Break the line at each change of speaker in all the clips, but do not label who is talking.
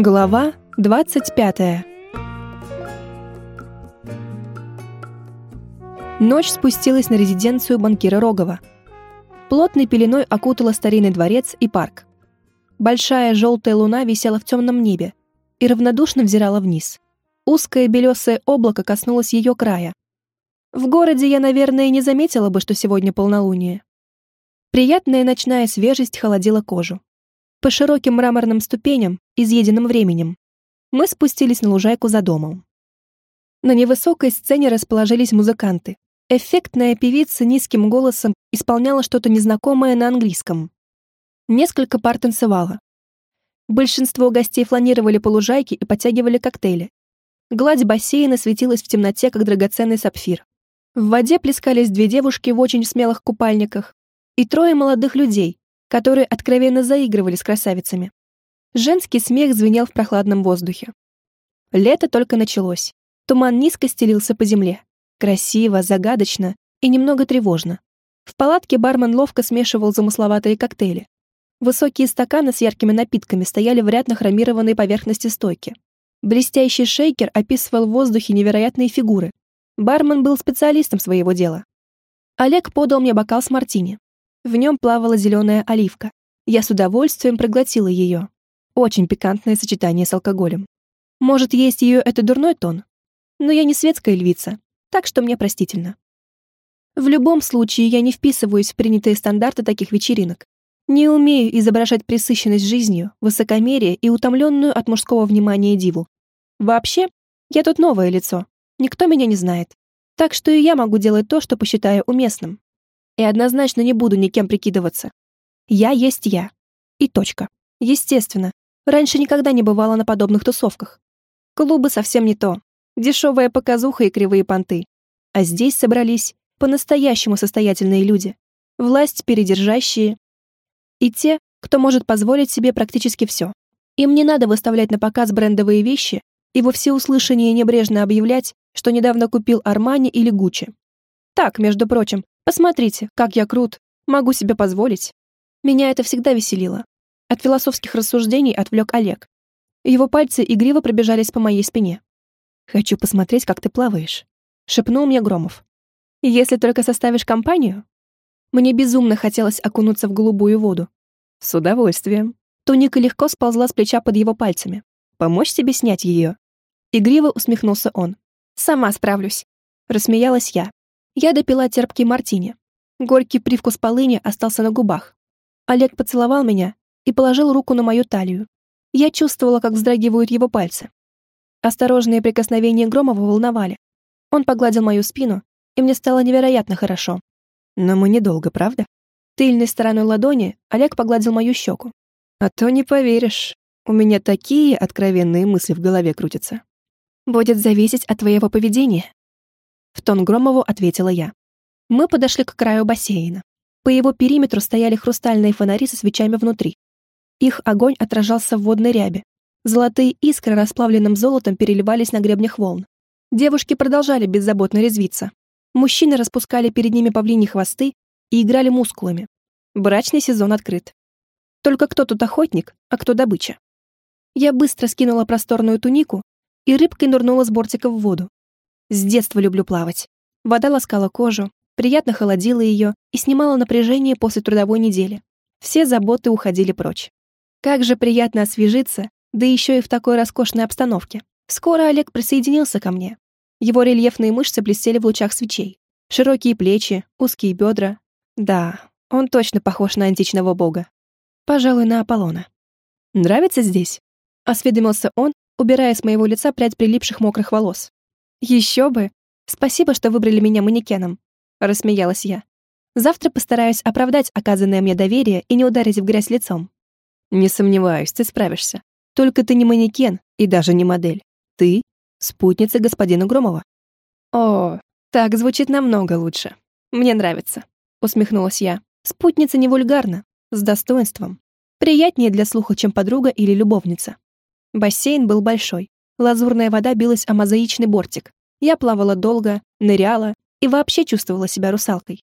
Глава 25 Ночь спустилась на резиденцию банкира Рогова. Плотной пеленой окутала старинный дворец и парк. Большая желтая луна висела в темном небе и равнодушно взирала вниз. Узкое белесое облако коснулось ее края. В городе я, наверное, не заметила бы, что сегодня полнолуние. Приятная ночная свежесть холодила кожу. По широким мраморным ступеням, изъеденным временем, мы спустились на лужайку за домом. На невысокой сцене расположились музыканты. Эффектная певица низким голосом исполняла что-то незнакомое на английском. Несколько пар танцевало. Большинство гостей фланировали по лужайке и подтягивали коктейли. Гладь бассейна светилась в темноте, как драгоценный сапфир. В воде плескались две девушки в очень смелых купальниках и трое молодых людей, которые откровенно заигрывали с красавицами. Женский смех звенел в прохладном воздухе. Лето только началось. Туман низко стелился по земле. Красиво, загадочно и немного тревожно. В палатке бармен ловко смешивал замысловатые коктейли. Высокие стаканы с яркими напитками стояли в ряд на хромированной поверхности стойки. Блестящий шейкер описывал в воздухе невероятные фигуры. Бармен был специалистом своего дела. Олег подал мне бокал с мартини. В нем плавала зеленая оливка. Я с удовольствием проглотила ее. Очень пикантное сочетание с алкоголем. Может, есть ее это дурной тон? Но я не светская львица, так что мне простительно. В любом случае, я не вписываюсь в принятые стандарты таких вечеринок. Не умею изображать пресыщенность жизнью, высокомерие и утомленную от мужского внимания диву. Вообще, я тут новое лицо. Никто меня не знает. Так что и я могу делать то, что посчитаю уместным. И однозначно не буду никем прикидываться. Я есть я. И точка. Естественно. Раньше никогда не бывала на подобных тусовках. Клубы совсем не то. Дешевая показуха и кривые понты. А здесь собрались по-настоящему состоятельные люди. Власть передержащие, и те, кто может позволить себе практически все. Им не надо выставлять на показ брендовые вещи и во всеуслышание небрежно объявлять, что недавно купил Армани или Гуччи. Так, между прочим, посмотрите, как я крут, могу себе позволить. Меня это всегда веселило. От философских рассуждений отвлек Олег. Его пальцы игриво пробежались по моей спине. «Хочу посмотреть, как ты плаваешь», — шепнул мне Громов. «Если только составишь компанию, мне безумно хотелось окунуться в голубую воду. С удовольствием. Туника легко сползла с плеча под его пальцами. Помочь тебе снять ее? Игриво усмехнулся он. Сама справлюсь. Рассмеялась я. Я допила терпкий мартини. Горький привкус полыни остался на губах. Олег поцеловал меня и положил руку на мою талию. Я чувствовала, как вздрагивают его пальцы. Осторожные прикосновения Громова волновали. Он погладил мою спину, и мне стало невероятно хорошо. Но мы недолго, правда? Тыльной стороной ладони Олег погладил мою щеку. А то не поверишь, у меня такие откровенные мысли в голове крутятся. Будет зависеть от твоего поведения. В тон Громову ответила я. Мы подошли к краю бассейна. По его периметру стояли хрустальные фонари со свечами внутри. Их огонь отражался в водной рябе. Золотые искры расплавленным золотом переливались на гребнях волн. Девушки продолжали беззаботно резвиться. Мужчины распускали перед ними павлини хвосты и играли мускулами. Брачный сезон открыт. Только кто тут охотник, а кто добыча. Я быстро скинула просторную тунику и рыбкой нырнула с бортика в воду. С детства люблю плавать. Вода ласкала кожу, приятно холодила ее и снимала напряжение после трудовой недели. Все заботы уходили прочь. Как же приятно освежиться, да еще и в такой роскошной обстановке. Скоро Олег присоединился ко мне. Его рельефные мышцы блестели в лучах свечей. Широкие плечи, узкие бедра. Да, он точно похож на античного бога. Пожалуй, на Аполлона. «Нравится здесь?» — осведомился он, убирая с моего лица прядь прилипших мокрых волос. «Еще бы! Спасибо, что выбрали меня манекеном», — рассмеялась я. «Завтра постараюсь оправдать оказанное мне доверие и не ударить в грязь лицом». «Не сомневаюсь, ты справишься. Только ты не манекен и даже не модель. Ты спутница господина Громова. О, так звучит намного лучше. Мне нравится, усмехнулась я. Спутница не вульгарна, с достоинством. Приятнее для слуха, чем подруга или любовница. Бассейн был большой. Лазурная вода билась о мозаичный бортик. Я плавала долго, ныряла и вообще чувствовала себя русалкой.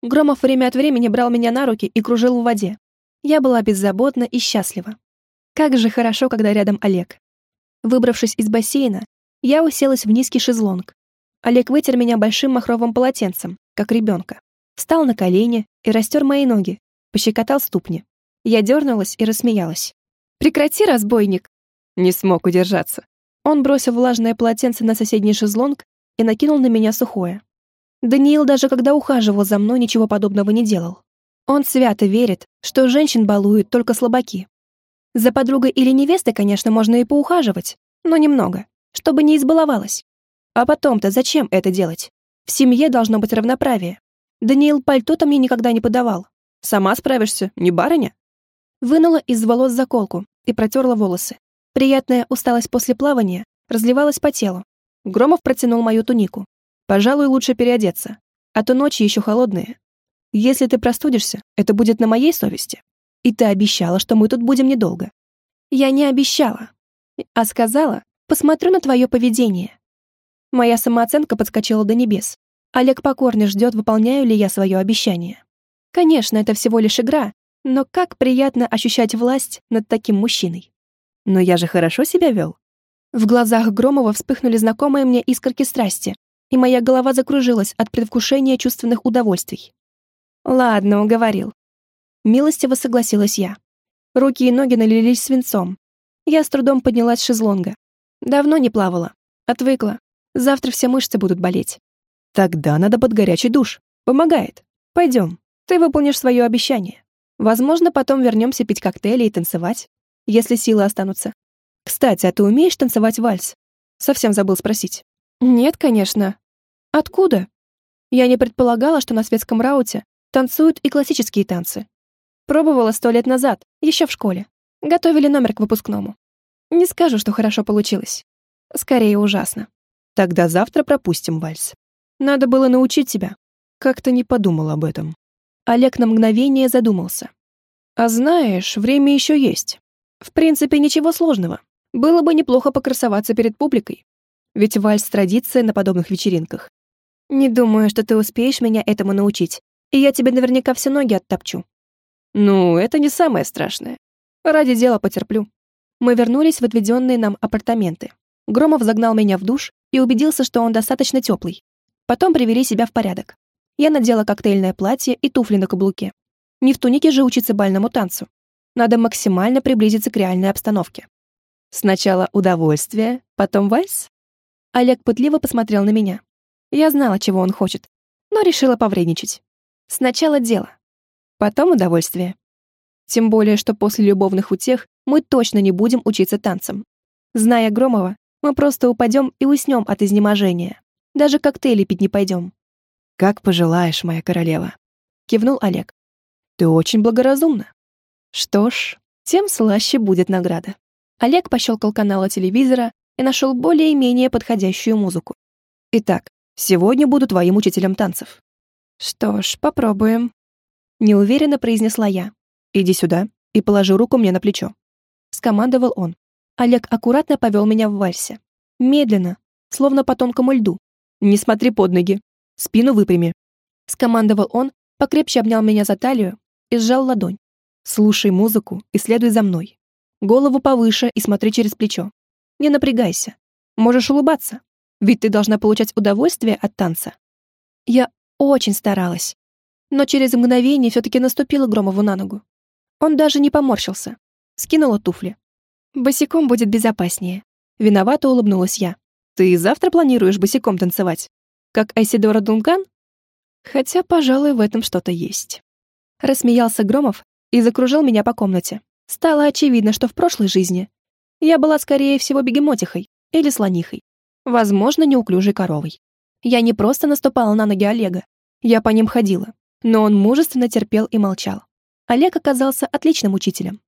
Громов время от времени брал меня на руки и кружил в воде. Я была беззаботна и счастлива. Как же хорошо, когда рядом Олег. Выбравшись из бассейна, я уселась в низкий шезлонг. Олег вытер меня большим махровым полотенцем, как ребенка. Встал на колени и растер мои ноги, пощекотал ступни. Я дернулась и рассмеялась. «Прекрати, разбойник!» Не смог удержаться. Он бросил влажное полотенце на соседний шезлонг и накинул на меня сухое. Даниил даже когда ухаживал за мной, ничего подобного не делал. Он свято верит, что женщин балуют только слабаки. За подругой или невестой, конечно, можно и поухаживать, но немного, чтобы не избаловалась. А потом-то зачем это делать? В семье должно быть равноправие. Даниил пальто-то мне никогда не подавал. Сама справишься, не барыня? Вынула из волос заколку и протерла волосы. Приятная усталость после плавания разливалась по телу. Громов протянул мою тунику. «Пожалуй, лучше переодеться, а то ночи еще холодные. Если ты простудишься, это будет на моей совести. И ты обещала, что мы тут будем недолго». «Я не обещала, а сказала, посмотрю на твое поведение». Моя самооценка подскочила до небес. Олег покорно ждет, выполняю ли я свое обещание. Конечно, это всего лишь игра, но как приятно ощущать власть над таким мужчиной. Но я же хорошо себя вел. В глазах Громова вспыхнули знакомые мне искорки страсти, и моя голова закружилась от предвкушения чувственных удовольствий. «Ладно, уговорил». Милостиво согласилась я. Руки и ноги налились свинцом. Я с трудом поднялась с шезлонга. Давно не плавала. Отвыкла. Завтра все мышцы будут болеть. Тогда надо под горячий душ. Помогает. Пойдем. Ты выполнишь свое обещание. Возможно, потом вернемся пить коктейли и танцевать, если силы останутся. Кстати, а ты умеешь танцевать вальс? Совсем забыл спросить. Нет, конечно. Откуда? Я не предполагала, что на светском рауте танцуют и классические танцы. Пробовала сто лет назад, еще в школе. Готовили номер к выпускному. Не скажу, что хорошо получилось. Скорее, ужасно. Тогда завтра пропустим вальс. Надо было научить тебя. Как-то не подумал об этом. Олег на мгновение задумался. А знаешь, время еще есть. В принципе, ничего сложного. Было бы неплохо покрасоваться перед публикой. Ведь вальс — традиция на подобных вечеринках. Не думаю, что ты успеешь меня этому научить, и я тебе наверняка все ноги оттопчу. Ну, это не самое страшное. Ради дела потерплю. Мы вернулись в отведенные нам апартаменты. Громов загнал меня в душ и убедился, что он достаточно теплый. Потом привели себя в порядок. Я надела коктейльное платье и туфли на каблуке. Не в тунике же учиться бальному танцу. Надо максимально приблизиться к реальной обстановке. Сначала удовольствие, потом вальс? Олег пытливо посмотрел на меня. Я знала, чего он хочет, но решила повредничать. Сначала дело, потом удовольствие. Тем более, что после любовных утех мы точно не будем учиться танцам. Зная Громова, мы просто упадем и уснем от изнеможения. Даже коктейли пить не пойдем. «Как пожелаешь, моя королева», — кивнул Олег. «Ты очень благоразумна». Что ж, тем слаще будет награда. Олег пощелкал канала телевизора и нашел более-менее подходящую музыку. «Итак, сегодня буду твоим учителем танцев». «Что ж, попробуем», — неуверенно произнесла я. «Иди сюда и положи руку мне на плечо», — скомандовал он. Олег аккуратно повел меня в вальсе. Медленно, словно по тонкому льду. «Не смотри под ноги. Спину выпрями», — скомандовал он, покрепче обнял меня за талию и сжал ладонь. «Слушай музыку и следуй за мной. Голову повыше и смотри через плечо. Не напрягайся. Можешь улыбаться, ведь ты должна получать удовольствие от танца». Я очень старалась, но через мгновение все-таки наступила Громову на ногу. Он даже не поморщился. Скинула туфли. Босиком будет безопаснее. Виновато улыбнулась я. Ты завтра планируешь босиком танцевать? Как Айсидора Дункан? Хотя, пожалуй, в этом что-то есть. Рассмеялся Громов и закружил меня по комнате. Стало очевидно, что в прошлой жизни я была, скорее всего, бегемотихой или слонихой. Возможно, неуклюжей коровой. Я не просто наступала на ноги Олега. Я по ним ходила. Но он мужественно терпел и молчал. Олег оказался отличным учителем.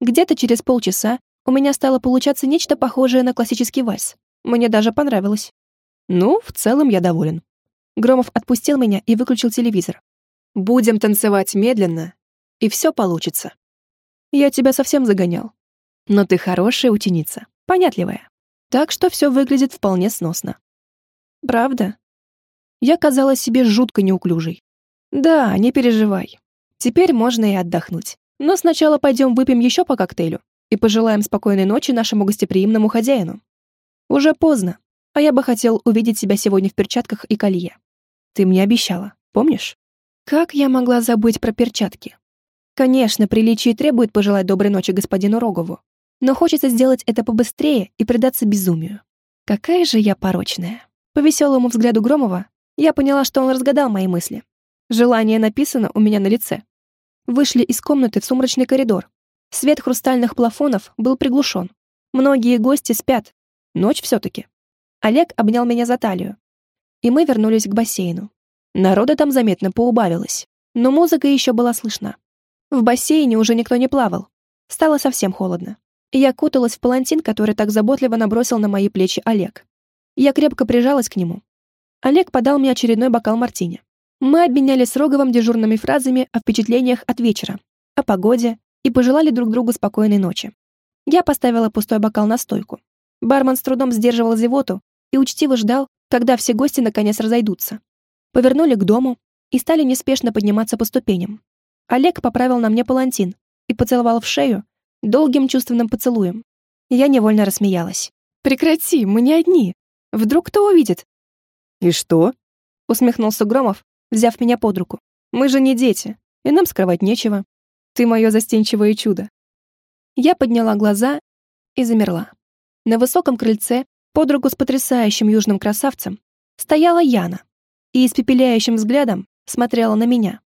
Где-то через полчаса у меня стало получаться нечто похожее на классический вальс. Мне даже понравилось. Ну, в целом я доволен. Громов отпустил меня и выключил телевизор. Будем танцевать медленно, и все получится. Я тебя совсем загонял. Но ты хорошая ученица, понятливая. Так что все выглядит вполне сносно. Правда? Я казалась себе жутко неуклюжей. Да, не переживай. Теперь можно и отдохнуть. Но сначала пойдем выпьем еще по коктейлю и пожелаем спокойной ночи нашему гостеприимному хозяину. Уже поздно, а я бы хотел увидеть себя сегодня в перчатках и колье. Ты мне обещала, помнишь? Как я могла забыть про перчатки? Конечно, приличие требует пожелать доброй ночи господину Рогову, но хочется сделать это побыстрее и предаться безумию. Какая же я порочная. По веселому взгляду Громова я поняла, что он разгадал мои мысли. Желание написано у меня на лице. Вышли из комнаты в сумрачный коридор. Свет хрустальных плафонов был приглушен. Многие гости спят. Ночь все-таки. Олег обнял меня за талию. И мы вернулись к бассейну. Народа там заметно поубавилось, но музыка еще была слышна. В бассейне уже никто не плавал. Стало совсем холодно. Я куталась в палантин, который так заботливо набросил на мои плечи Олег. Я крепко прижалась к нему. Олег подал мне очередной бокал мартини. Мы обменялись с Роговым дежурными фразами о впечатлениях от вечера, о погоде и пожелали друг другу спокойной ночи. Я поставила пустой бокал на стойку. Бармен с трудом сдерживал зевоту и учтиво ждал, когда все гости наконец разойдутся. Повернули к дому и стали неспешно подниматься по ступеням. Олег поправил на мне палантин и поцеловал в шею долгим чувственным поцелуем. Я невольно рассмеялась. «Прекрати, мы не одни. Вдруг кто увидит?»
«И что?»
— усмехнулся Громов, взяв меня под руку. «Мы же не дети, и нам скрывать нечего. Ты мое застенчивое чудо». Я подняла глаза и замерла. На высоком крыльце, под руку с потрясающим южным красавцем, стояла Яна и испепеляющим взглядом смотрела на меня.